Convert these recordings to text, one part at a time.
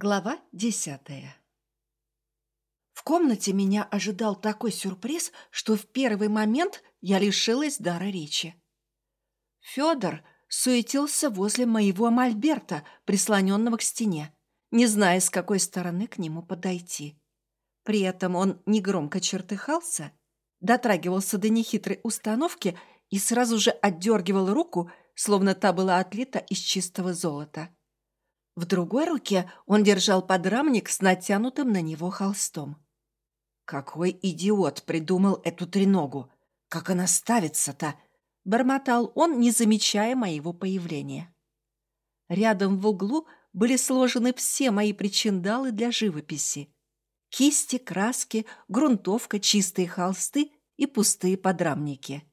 Глава десятая В комнате меня ожидал такой сюрприз, что в первый момент я лишилась дара речи. Федор суетился возле моего мольберта, прислоненного к стене, не зная, с какой стороны к нему подойти. При этом он негромко чертыхался, дотрагивался до нехитрой установки и сразу же отдергивал руку, словно та была отлита из чистого золота. В другой руке он держал подрамник с натянутым на него холстом. «Какой идиот придумал эту треногу! Как она ставится-то!» — бормотал он, не замечая моего появления. Рядом в углу были сложены все мои причиндалы для живописи. Кисти, краски, грунтовка, чистые холсты и пустые подрамники.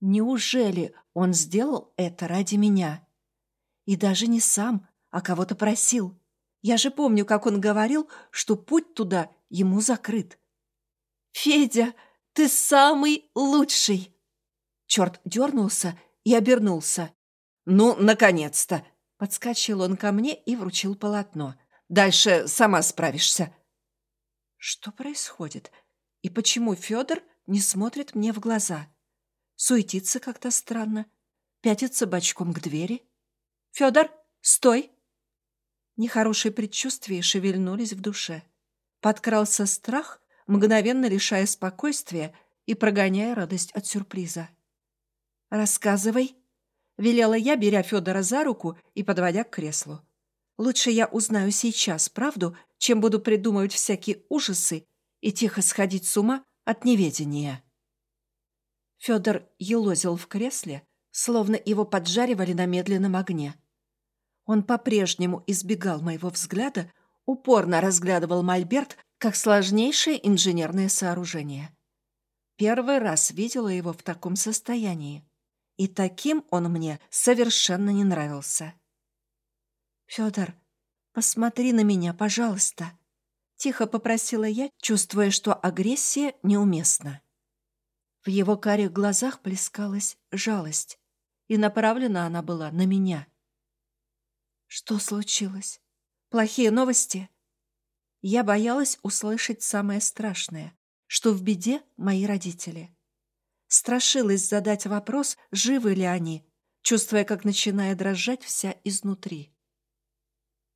Неужели он сделал это ради меня? И даже не сам, а кого-то просил. Я же помню, как он говорил, что путь туда ему закрыт. «Федя, ты самый лучший!» Черт дернулся и обернулся. «Ну, наконец-то!» Подскочил он ко мне и вручил полотно. «Дальше сама справишься». Что происходит? И почему Федор не смотрит мне в глаза? Суетится как-то странно. Пятится бочком к двери. «Федор, стой!» Нехорошие предчувствия шевельнулись в душе. Подкрался страх, мгновенно лишая спокойствия и прогоняя радость от сюрприза. «Рассказывай», — велела я, беря Федора за руку и подводя к креслу. «Лучше я узнаю сейчас правду, чем буду придумывать всякие ужасы и тихо сходить с ума от неведения». Федор елозил в кресле, словно его поджаривали на медленном огне. Он по-прежнему избегал моего взгляда, упорно разглядывал мольберт как сложнейшее инженерное сооружение. Первый раз видела его в таком состоянии. И таким он мне совершенно не нравился. «Федор, посмотри на меня, пожалуйста», — тихо попросила я, чувствуя, что агрессия неуместна. В его карих глазах плескалась жалость, и направлена она была на меня — что случилось? Плохие новости? Я боялась услышать самое страшное, что в беде мои родители. Страшилась задать вопрос, живы ли они, чувствуя, как начиная дрожать вся изнутри.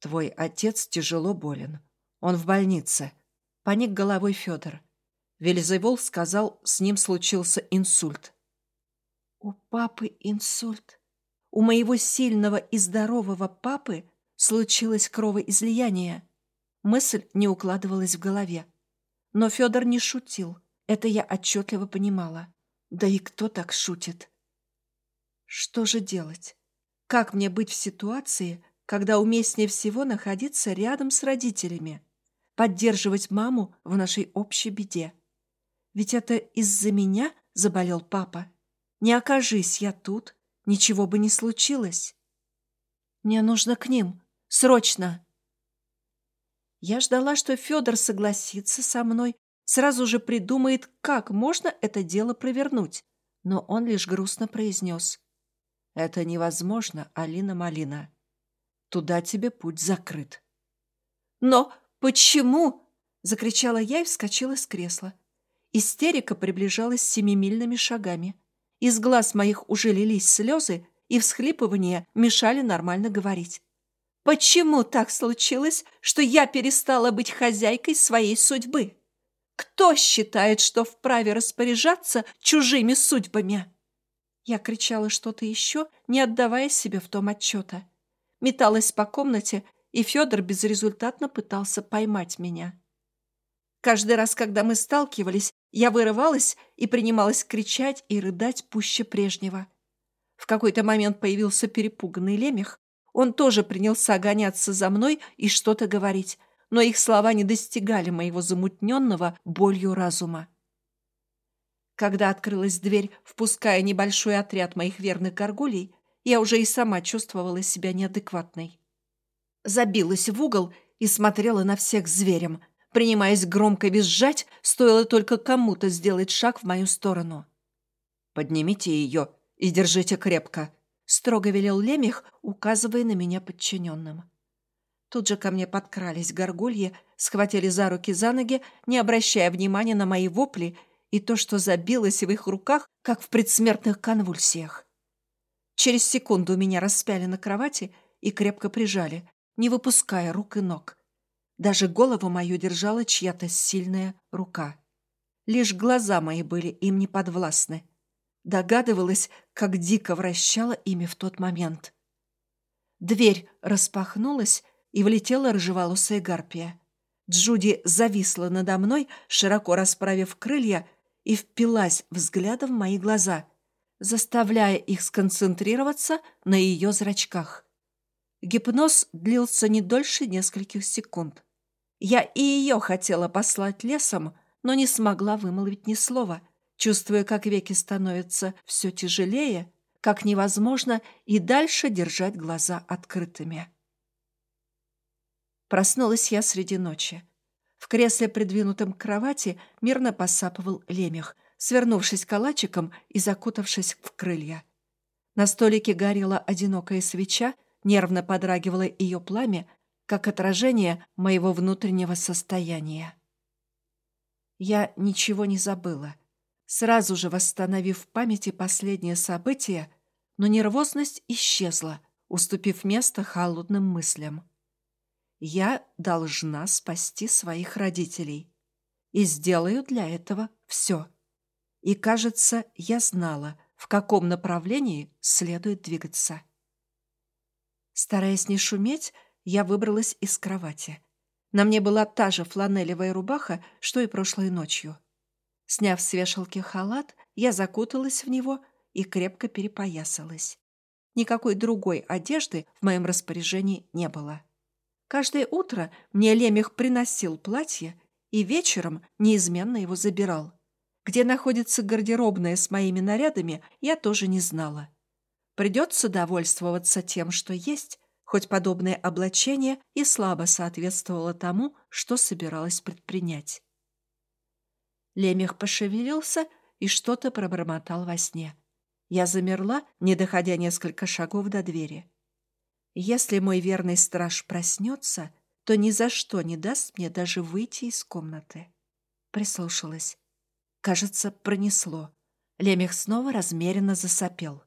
«Твой отец тяжело болен. Он в больнице», — поник головой Федор. Вельзевол сказал, с ним случился инсульт. «У папы инсульт», у моего сильного и здорового папы случилось кровоизлияние. Мысль не укладывалась в голове. Но Федор не шутил. Это я отчетливо понимала. Да и кто так шутит? Что же делать? Как мне быть в ситуации, когда уместнее всего находиться рядом с родителями? Поддерживать маму в нашей общей беде? Ведь это из-за меня заболел папа. Не окажись я тут, ничего бы не случилось. Мне нужно к ним. Срочно. Я ждала, что Федор согласится со мной, сразу же придумает, как можно это дело провернуть. Но он лишь грустно произнес. «Это невозможно, Алина Малина. Туда тебе путь закрыт». «Но почему?» — закричала я и вскочила с кресла. Истерика приближалась семимильными шагами. Из глаз моих уже лились слезы, и всхлипывания мешали нормально говорить. Почему так случилось, что я перестала быть хозяйкой своей судьбы? Кто считает, что вправе распоряжаться чужими судьбами? Я кричала что-то еще, не отдавая себе в том отчета. Металась по комнате, и Федор безрезультатно пытался поймать меня. Каждый раз, когда мы сталкивались, я вырывалась и принималась кричать и рыдать пуще прежнего. В какой-то момент появился перепуганный лемех. Он тоже принялся гоняться за мной и что-то говорить, но их слова не достигали моего замутненного болью разума. Когда открылась дверь, впуская небольшой отряд моих верных горгулей, я уже и сама чувствовала себя неадекватной. Забилась в угол и смотрела на всех зверем – принимаясь громко визжать, стоило только кому-то сделать шаг в мою сторону. «Поднимите ее и держите крепко», — строго велел Лемех, указывая на меня подчиненным. Тут же ко мне подкрались горгульи, схватили за руки за ноги, не обращая внимания на мои вопли и то, что забилось в их руках, как в предсмертных конвульсиях. Через секунду меня распяли на кровати и крепко прижали, не выпуская рук и ног. Даже голову мою держала чья-то сильная рука. Лишь глаза мои были им не подвластны. Догадывалась, как дико вращала ими в тот момент. Дверь распахнулась, и влетела рыжеволосая гарпия. Джуди зависла надо мной, широко расправив крылья, и впилась взглядом в мои глаза, заставляя их сконцентрироваться на ее зрачках. Гипноз длился не дольше нескольких секунд. Я и ее хотела послать лесом, но не смогла вымолвить ни слова, чувствуя, как веки становятся все тяжелее, как невозможно и дальше держать глаза открытыми. Проснулась я среди ночи. В кресле, придвинутом к кровати, мирно посапывал лемех, свернувшись калачиком и закутавшись в крылья. На столике горела одинокая свеча, нервно подрагивало ее пламя, как отражение моего внутреннего состояния. Я ничего не забыла. Сразу же восстановив в памяти последние события, но нервозность исчезла, уступив место холодным мыслям. Я должна спасти своих родителей. И сделаю для этого все. И, кажется, я знала, в каком направлении следует двигаться. Стараясь не шуметь, я выбралась из кровати. На мне была та же фланелевая рубаха, что и прошлой ночью. Сняв с вешалки халат, я закуталась в него и крепко перепоясалась. Никакой другой одежды в моем распоряжении не было. Каждое утро мне Лемех приносил платье и вечером неизменно его забирал. Где находится гардеробная с моими нарядами, я тоже не знала. Придется довольствоваться тем, что есть, хоть подобное облачение и слабо соответствовало тому, что собиралась предпринять. Лемех пошевелился и что-то пробормотал во сне. Я замерла, не доходя несколько шагов до двери. Если мой верный страж проснется, то ни за что не даст мне даже выйти из комнаты. Прислушалась. Кажется, пронесло. Лемех снова размеренно засопел.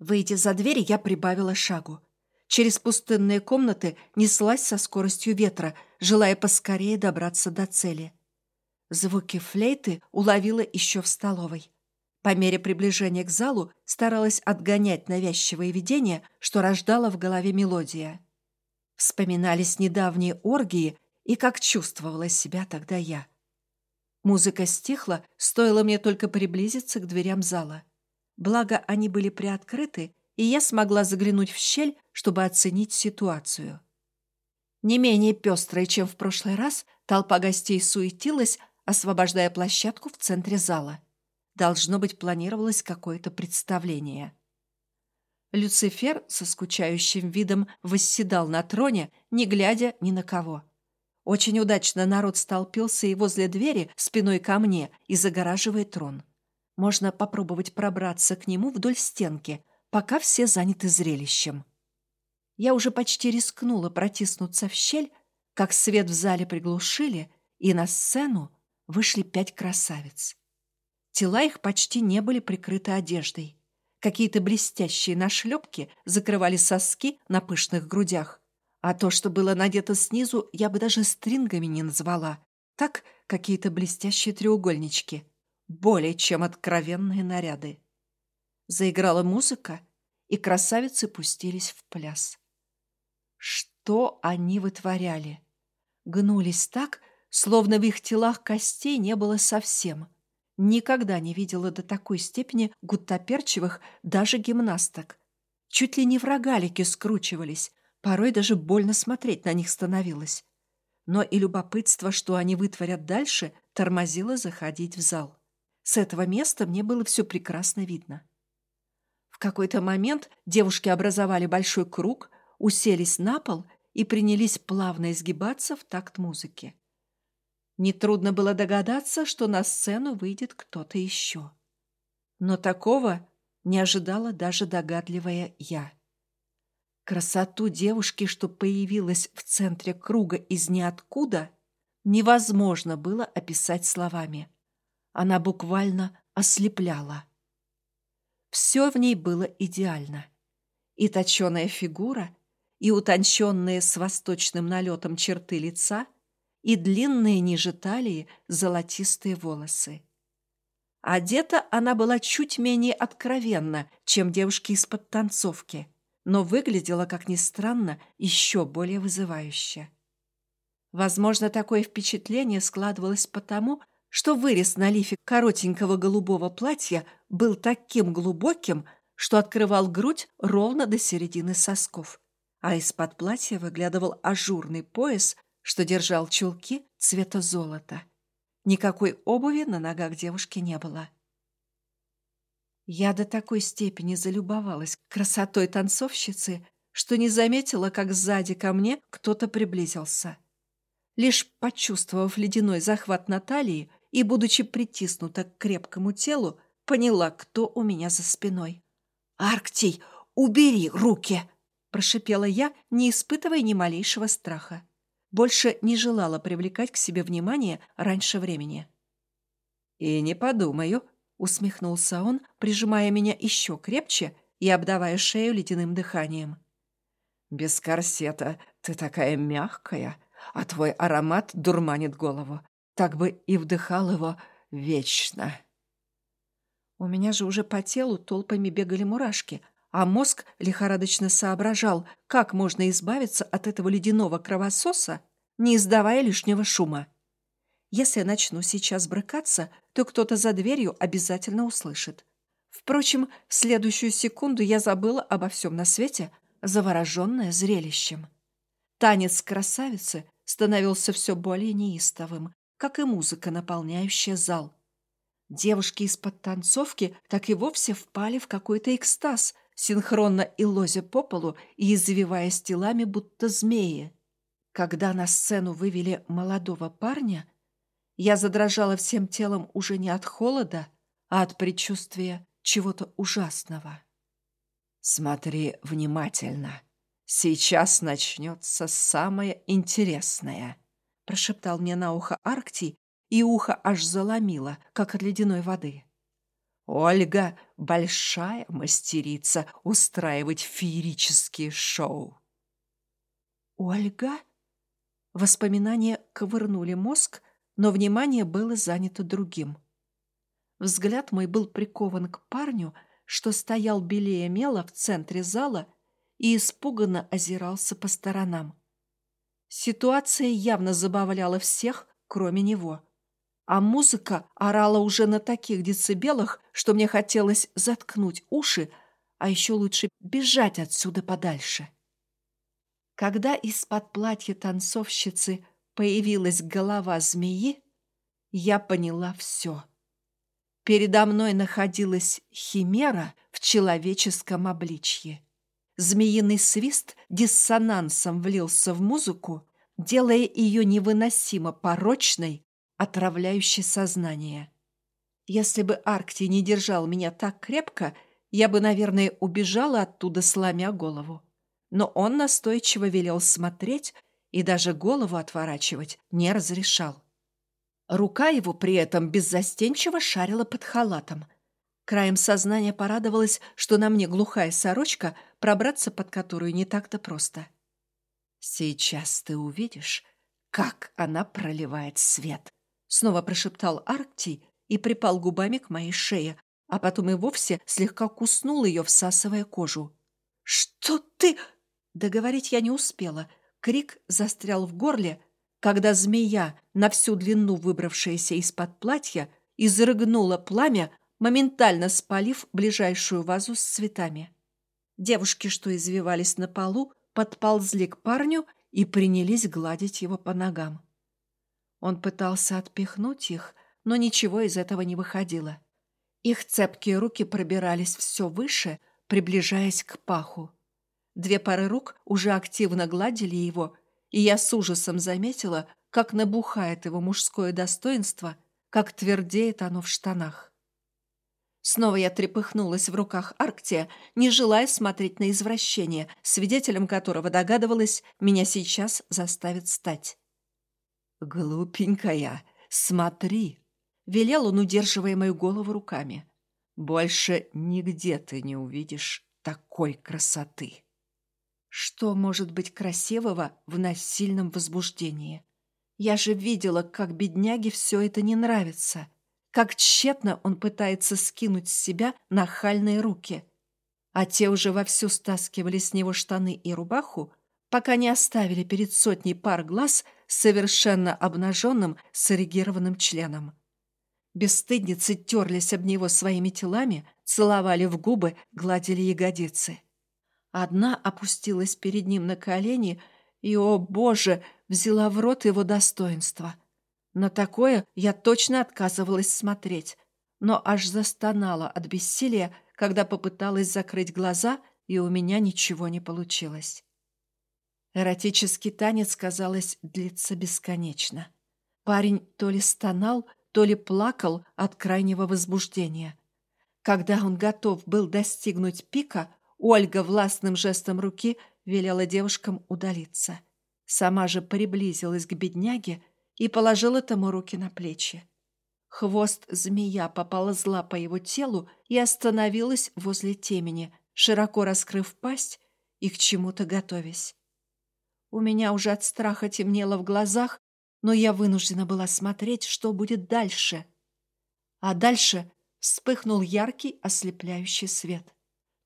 Выйдя за дверь, я прибавила шагу. Через пустынные комнаты неслась со скоростью ветра, желая поскорее добраться до цели. Звуки флейты уловила еще в столовой. По мере приближения к залу старалась отгонять навязчивые видения, что рождала в голове мелодия. Вспоминались недавние оргии и как чувствовала себя тогда я. Музыка стихла, стоило мне только приблизиться к дверям зала. Благо, они были приоткрыты, и я смогла заглянуть в щель, чтобы оценить ситуацию. Не менее пестрой, чем в прошлый раз, толпа гостей суетилась, освобождая площадку в центре зала. Должно быть, планировалось какое-то представление. Люцифер со скучающим видом восседал на троне, не глядя ни на кого. Очень удачно народ столпился и возле двери спиной ко мне и загораживая трон. Можно попробовать пробраться к нему вдоль стенки, пока все заняты зрелищем. Я уже почти рискнула протиснуться в щель, как свет в зале приглушили, и на сцену вышли пять красавиц. Тела их почти не были прикрыты одеждой. Какие-то блестящие нашлепки закрывали соски на пышных грудях. А то, что было надето снизу, я бы даже стрингами не назвала. Так, какие-то блестящие треугольнички. Более чем откровенные наряды. Заиграла музыка, и красавицы пустились в пляс. Что они вытворяли? Гнулись так, словно в их телах костей не было совсем — Никогда не видела до такой степени гуттаперчивых даже гимнасток. Чуть ли не в рогалике скручивались, порой даже больно смотреть на них становилось. Но и любопытство, что они вытворят дальше, тормозило заходить в зал. С этого места мне было все прекрасно видно. В какой-то момент девушки образовали большой круг, уселись на пол и принялись плавно изгибаться в такт музыки. Нетрудно было догадаться, что на сцену выйдет кто-то еще. Но такого не ожидала даже догадливая я. Красоту девушки, что появилась в центре круга из ниоткуда, невозможно было описать словами. Она буквально ослепляла. Все в ней было идеально. И точеная фигура, и утонченные с восточным налетом черты лица, и длинные ниже талии золотистые волосы. Одета она была чуть менее откровенно, чем девушки из-под танцовки, но выглядела, как ни странно, еще более вызывающе. Возможно, такое впечатление складывалось потому, что вырез на лифе коротенького голубого платья был таким глубоким, что открывал грудь ровно до середины сосков, а из-под платья выглядывал ажурный пояс, что держал чулки цвета золота. Никакой обуви на ногах девушки не было. Я до такой степени залюбовалась красотой танцовщицы, что не заметила, как сзади ко мне кто-то приблизился. Лишь почувствовав ледяной захват Натальи и, будучи притиснута к крепкому телу, поняла, кто у меня за спиной. «Арктий, убери руки!» – прошипела я, не испытывая ни малейшего страха. Больше не желала привлекать к себе внимание раньше времени. «И не подумаю», – усмехнулся он, прижимая меня еще крепче и обдавая шею ледяным дыханием. «Без корсета ты такая мягкая, а твой аромат дурманит голову так бы и вдыхал его вечно. У меня же уже по телу толпами бегали мурашки, а мозг лихорадочно соображал, как можно избавиться от этого ледяного кровососа, не издавая лишнего шума. Если я начну сейчас брыкаться, то кто-то за дверью обязательно услышит. Впрочем, в следующую секунду я забыла обо всем на свете, завороженная зрелищем. Танец красавицы становился все более неистовым, как и музыка, наполняющая зал. Девушки из-под танцовки так и вовсе впали в какой-то экстаз, синхронно и лозя по полу и извиваясь телами, будто змеи. Когда на сцену вывели молодого парня, я задрожала всем телом уже не от холода, а от предчувствия чего-то ужасного. «Смотри внимательно. Сейчас начнется самое интересное», прошептал мне на ухо Арктий, и ухо аж заломило, как от ледяной воды. Ольга — большая мастерица устраивать феерические шоу. Ольга? Воспоминания ковырнули мозг, но внимание было занято другим. Взгляд мой был прикован к парню, что стоял белее мела в центре зала и испуганно озирался по сторонам. Ситуация явно забавляла всех, кроме него. А музыка орала уже на таких децибелах, что мне хотелось заткнуть уши, а еще лучше бежать отсюда подальше. Когда из-под платья танцовщицы появилась голова змеи, я поняла все. Передо мной находилась химера в человеческом обличье. Змеиный свист диссонансом влился в музыку, делая ее невыносимо порочной, отравляющей сознание. Если бы Аркти не держал меня так крепко, я бы, наверное, убежала оттуда, сломя голову. Но он настойчиво велел смотреть и даже голову отворачивать не разрешал. Рука его при этом беззастенчиво шарила под халатом – Краем сознания порадовалась, что на мне глухая сорочка, пробраться под которую не так-то просто. «Сейчас ты увидишь, как она проливает свет», — снова прошептал Арктий и припал губами к моей шее, а потом и вовсе слегка куснул ее, всасывая кожу. «Что ты...» Договорить я не успела. Крик застрял в горле, когда змея, на всю длину выбравшаяся из-под платья, изрыгнула пламя, моментально спалив ближайшую вазу с цветами. Девушки, что извивались на полу, подползли к парню и принялись гладить его по ногам. Он пытался отпихнуть их, но ничего из этого не выходило. Их цепкие руки пробирались все выше, приближаясь к паху. Две пары рук уже активно гладили его, и я с ужасом заметила, как набухает его мужское достоинство, как твердеет оно в штанах. Снова я трепыхнулась в руках Арктия, не желая смотреть на извращение, свидетелем которого догадывалась, меня сейчас заставит стать. «Глупенькая, смотри!» — велел он, удерживая мою голову руками. «Больше нигде ты не увидишь такой красоты!» Что может быть красивого в насильном возбуждении? Я же видела, как бедняге все это не нравится, как тщетно он пытается скинуть с себя нахальные руки. А те уже вовсю стаскивали с него штаны и рубаху, пока не оставили перед сотней пар глаз совершенно обнаженным соррегированным членом. Бесстыдницы терлись об него своими телами, целовали в губы, гладили ягодицы. Одна опустилась перед ним на колени и, о боже, взяла в рот его достоинство. На такое я точно отказывалась смотреть, но аж застонала от бессилия, когда попыталась закрыть глаза, и у меня ничего не получилось. Эротический танец, казалось, длится бесконечно. Парень то ли стонал, то ли плакал от крайнего возбуждения. Когда он готов был достигнуть пика, Ольга властным жестом руки велела девушкам удалиться. Сама же приблизилась к бедняге и положила тому руки на плечи. Хвост змея поползла по его телу и остановилась возле темени, широко раскрыв пасть и к чему-то готовясь. У меня уже от страха темнело в глазах, но я вынуждена была смотреть, что будет дальше. А дальше вспыхнул яркий ослепляющий свет.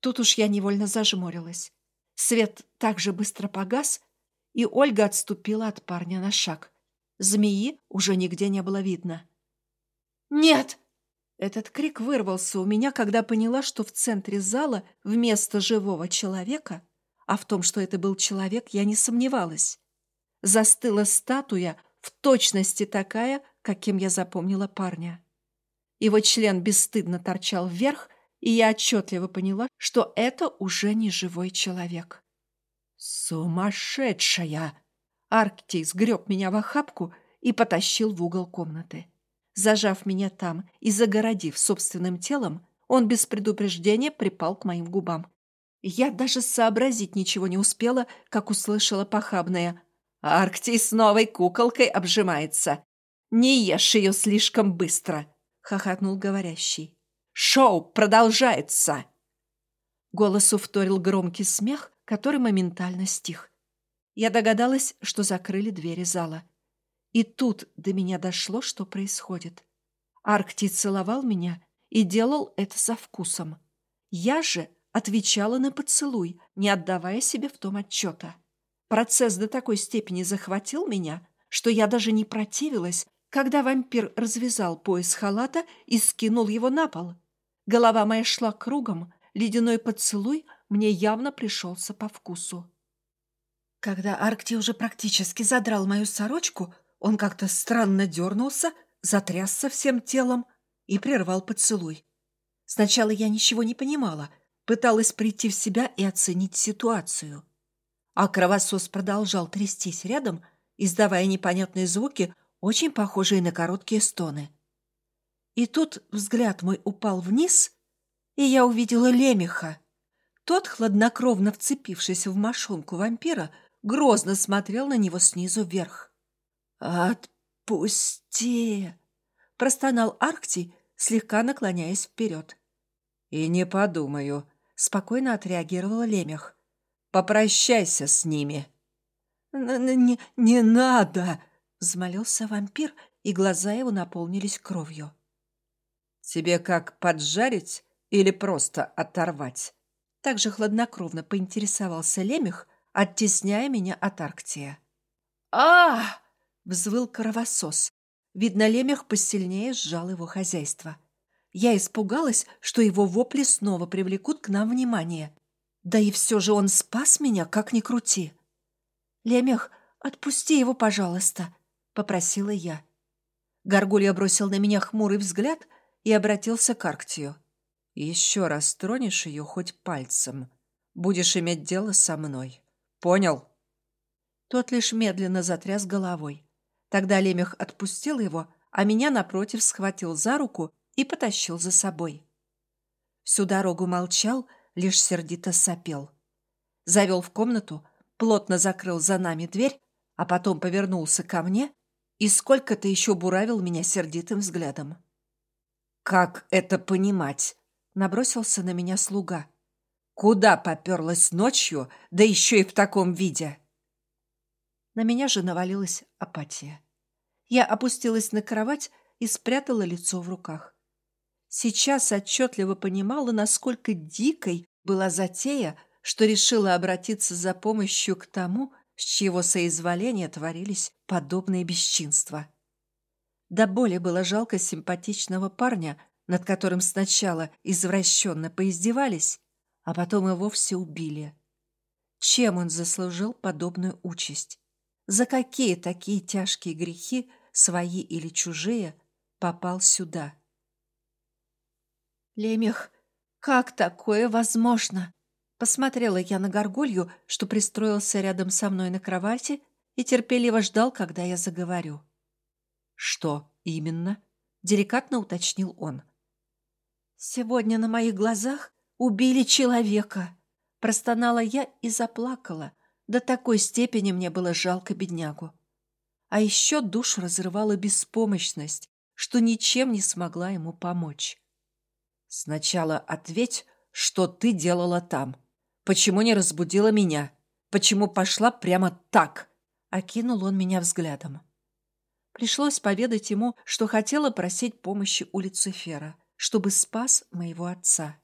Тут уж я невольно зажмурилась. Свет так же быстро погас, и Ольга отступила от парня на шаг. Змеи уже нигде не было видно. «Нет!» Этот крик вырвался у меня, когда поняла, что в центре зала вместо живого человека, а в том, что это был человек, я не сомневалась, застыла статуя в точности такая, каким я запомнила парня. Его член бесстыдно торчал вверх, и я отчетливо поняла, что это уже не живой человек. «Сумасшедшая!» Арктий сгреб меня в охапку и потащил в угол комнаты. Зажав меня там и загородив собственным телом, он без предупреждения припал к моим губам. Я даже сообразить ничего не успела, как услышала похабное. «Арктий с новой куколкой обжимается. Не ешь ее слишком быстро!» — хохотнул говорящий. Шоу продолжается!» Голосу вторил громкий смех, который моментально стих. Я догадалась, что закрыли двери зала. И тут до меня дошло, что происходит. Аркти целовал меня и делал это со вкусом. Я же отвечала на поцелуй, не отдавая себе в том отчета. Процесс до такой степени захватил меня, что я даже не противилась, когда вампир развязал пояс халата и скинул его на пол. Голова моя шла кругом, ледяной поцелуй мне явно пришелся по вкусу. Когда Аркти уже практически задрал мою сорочку, он как-то странно дернулся, затрясся всем телом и прервал поцелуй. Сначала я ничего не понимала, пыталась прийти в себя и оценить ситуацию. А кровосос продолжал трястись рядом, издавая непонятные звуки, очень похожие на короткие стоны. И тут взгляд мой упал вниз, и я увидела лемеха. Тот, хладнокровно вцепившись в мошонку вампира, грозно смотрел на него снизу вверх. «Отпусти!» — простонал Аркти, слегка наклоняясь вперед. «И не подумаю», — спокойно отреагировал лемех. «Попрощайся с ними». «Не, не надо!» — взмолился вампир, и глаза его наполнились кровью. «Тебе как, поджарить или просто оторвать?» Так же хладнокровно поинтересовался Лемех, оттесняя меня от Арктия. а взвыл кровосос. Видно, Лемех посильнее сжал его хозяйство. Я испугалась, что его вопли снова привлекут к нам внимание. Да и все же он спас меня, как ни крути. «Лемех, отпусти его, пожалуйста», — попросила я. Горгулья бросил на меня хмурый взгляд, и обратился к Арктию. «Еще раз тронешь ее хоть пальцем, будешь иметь дело со мной. Понял?» Тот лишь медленно затряс головой. Тогда Лемех отпустил его, а меня, напротив, схватил за руку и потащил за собой. всю дорогу молчал, лишь сердито сопел. Завел в комнату, плотно закрыл за нами дверь, а потом повернулся ко мне и сколько-то еще буравил меня сердитым взглядом. «Как это понимать?» — набросился на меня слуга. «Куда поперлась ночью, да еще и в таком виде?» На меня же навалилась апатия. Я опустилась на кровать и спрятала лицо в руках. Сейчас отчетливо понимала, насколько дикой была затея, что решила обратиться за помощью к тому, с чьего соизволения творились подобные бесчинства. До боли было жалко симпатичного парня, над которым сначала извращенно поиздевались, а потом и вовсе убили. Чем он заслужил подобную участь? За какие такие тяжкие грехи, свои или чужие, попал сюда? Лемех, как такое возможно? Посмотрела я на горгулью, что пристроился рядом со мной на кровати и терпеливо ждал, когда я заговорю. «Что именно?» — деликатно уточнил он. «Сегодня на моих глазах убили человека!» Простонала я и заплакала — до такой степени мне было жалко беднягу. А еще душу разрывала беспомощность, что ничем не смогла ему помочь. «Сначала ответь, что ты делала там. Почему не разбудила меня? Почему пошла прямо так?» Окинул он меня взглядом. Пришлось поведать ему, что хотела просить помощи у Люцифера, чтобы спас моего отца.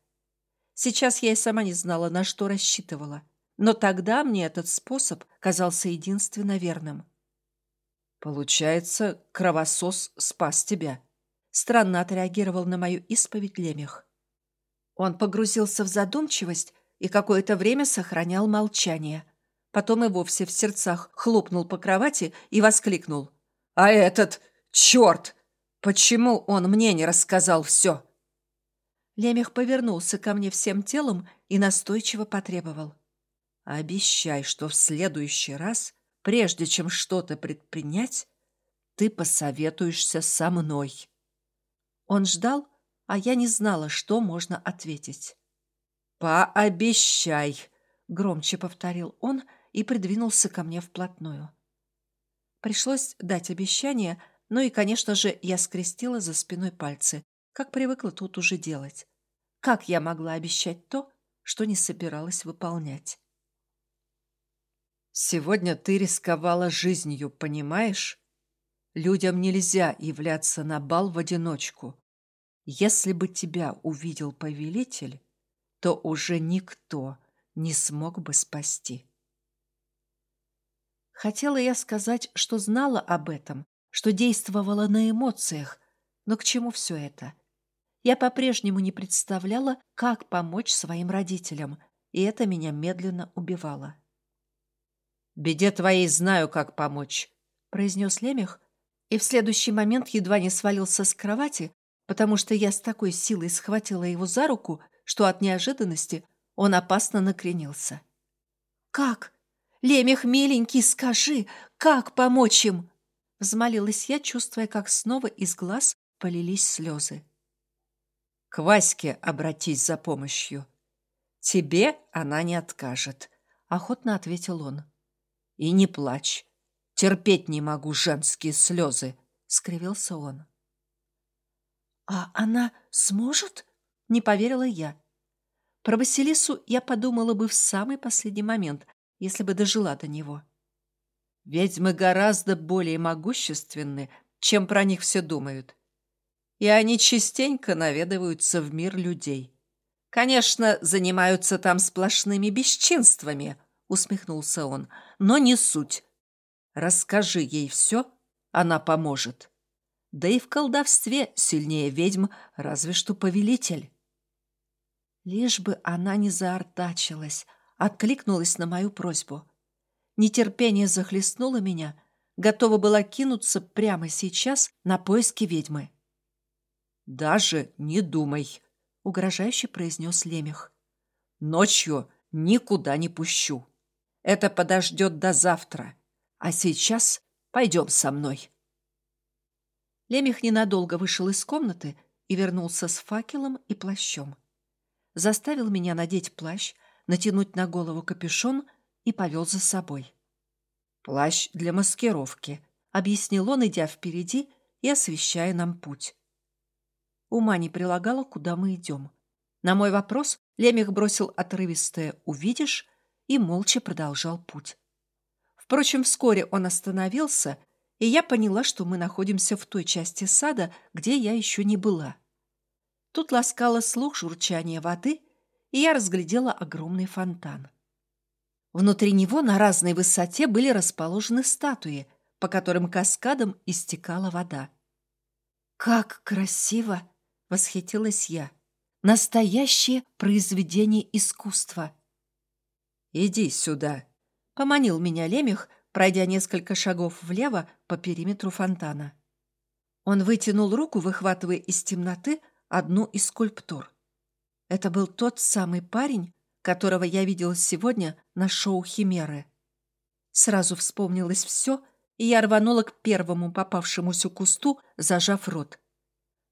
Сейчас я и сама не знала, на что рассчитывала. Но тогда мне этот способ казался единственно верным. «Получается, кровосос спас тебя», — странно отреагировал на мою исповедь Лемех. Он погрузился в задумчивость и какое-то время сохранял молчание. Потом и вовсе в сердцах хлопнул по кровати и воскликнул. «А этот черт! Почему он мне не рассказал все?» Лемех повернулся ко мне всем телом и настойчиво потребовал. Обещай, что в следующий раз, прежде чем что-то предпринять, ты посоветуешься со мной. Он ждал, а я не знала, что можно ответить. «Пообещай!» — громче повторил он и придвинулся ко мне вплотную. Пришлось дать обещание, ну и, конечно же, я скрестила за спиной пальцы, как привыкла тут уже делать. Как я могла обещать то, что не собиралась выполнять? Сегодня ты рисковала жизнью, понимаешь? Людям нельзя являться на бал в одиночку. Если бы тебя увидел повелитель, то уже никто не смог бы спасти. Хотела я сказать, что знала об этом, что действовала на эмоциях, но к чему все это? Я по-прежнему не представляла, как помочь своим родителям, и это меня медленно убивало. «Беде твоей знаю, как помочь», — произнес Лемех, и в следующий момент едва не свалился с кровати, потому что я с такой силой схватила его за руку, что от неожиданности он опасно накренился. «Как? Лемех, миленький, скажи, как помочь им?» Взмолилась я, чувствуя, как снова из глаз полились слезы. «К Ваське обратись за помощью. Тебе она не откажет», — охотно ответил он. И не плачь. Терпеть не могу женские слезы, — скривился он. «А она сможет?» — не поверила я. Про Василису я подумала бы в самый последний момент, если бы дожила до него. Ведьмы гораздо более могущественны, чем про них все думают. И они частенько наведываются в мир людей. Конечно, занимаются там сплошными бесчинствами — усмехнулся он. Но не суть. Расскажи ей все, она поможет. Да и в колдовстве сильнее ведьм, разве что повелитель. Лишь бы она не заортачилась, откликнулась на мою просьбу. Нетерпение захлестнуло меня, готова была кинуться прямо сейчас на поиски ведьмы. «Даже не думай», — угрожающе произнес Лемех. «Ночью никуда не пущу». Это подождет до завтра. А сейчас пойдем со мной. Лемех ненадолго вышел из комнаты и вернулся с факелом и плащом. заставил меня надеть плащ, натянуть на голову капюшон и повел за собой. «Плащ для маскировки», — объяснил он, идя впереди и освещая нам путь. Ума не прилагала, куда мы идем. На мой вопрос Лемех бросил отрывистое «увидишь» и молча продолжал путь. Впрочем, вскоре он остановился, и я поняла, что мы находимся в той части сада, где я еще не была. Тут ласкало слух журчание воды, и я разглядела огромный фонтан. Внутри него на разной высоте были расположены статуи, по которым каскадом истекала вода. «Как красиво!» — восхитилась я. «Настоящее произведение искусства!» «Иди сюда!» — поманил меня лемех, пройдя несколько шагов влево по периметру фонтана. Он вытянул руку, выхватывая из темноты одну из скульптур. Это был тот самый парень, которого я видела сегодня на шоу «Химеры». Сразу вспомнилось все, и я рванула к первому попавшемуся кусту, зажав рот.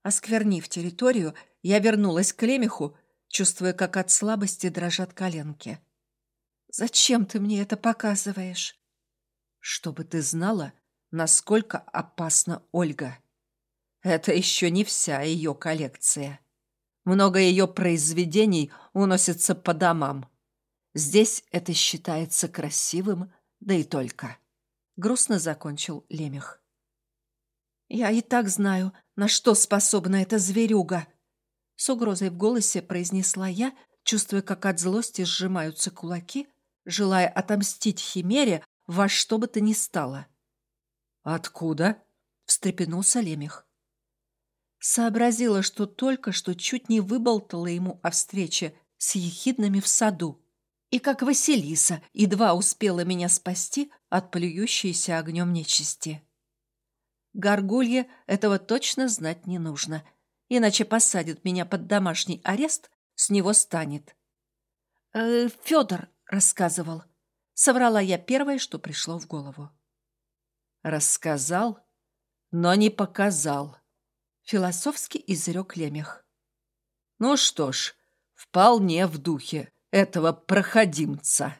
Осквернив территорию, я вернулась к лемеху, чувствуя, как от слабости дрожат коленки. «Зачем ты мне это показываешь?» «Чтобы ты знала, насколько опасна Ольга. Это еще не вся ее коллекция». Много ее произведений уносится по домам. Здесь это считается красивым, да и только. Грустно закончил Лемех. «Я и так знаю, на что способна эта зверюга!» С угрозой в голосе произнесла я, чувствуя, как от злости сжимаются кулаки, желая отомстить Химере во что бы то ни стало. «Откуда?» — встрепенулся Лемех. Сообразила, что только что чуть не выболтала ему о встрече с ехиднами в саду. И как Василиса едва успела меня спасти от плюющейся огнем нечисти. Горгулье этого точно знать не нужно, иначе посадит меня под домашний арест, с него станет. «Э, Федор рассказывал. Соврала я первое, что пришло в голову. Рассказал, но не показал философски изрек Лемех. Ну что ж, вполне в духе этого проходимца.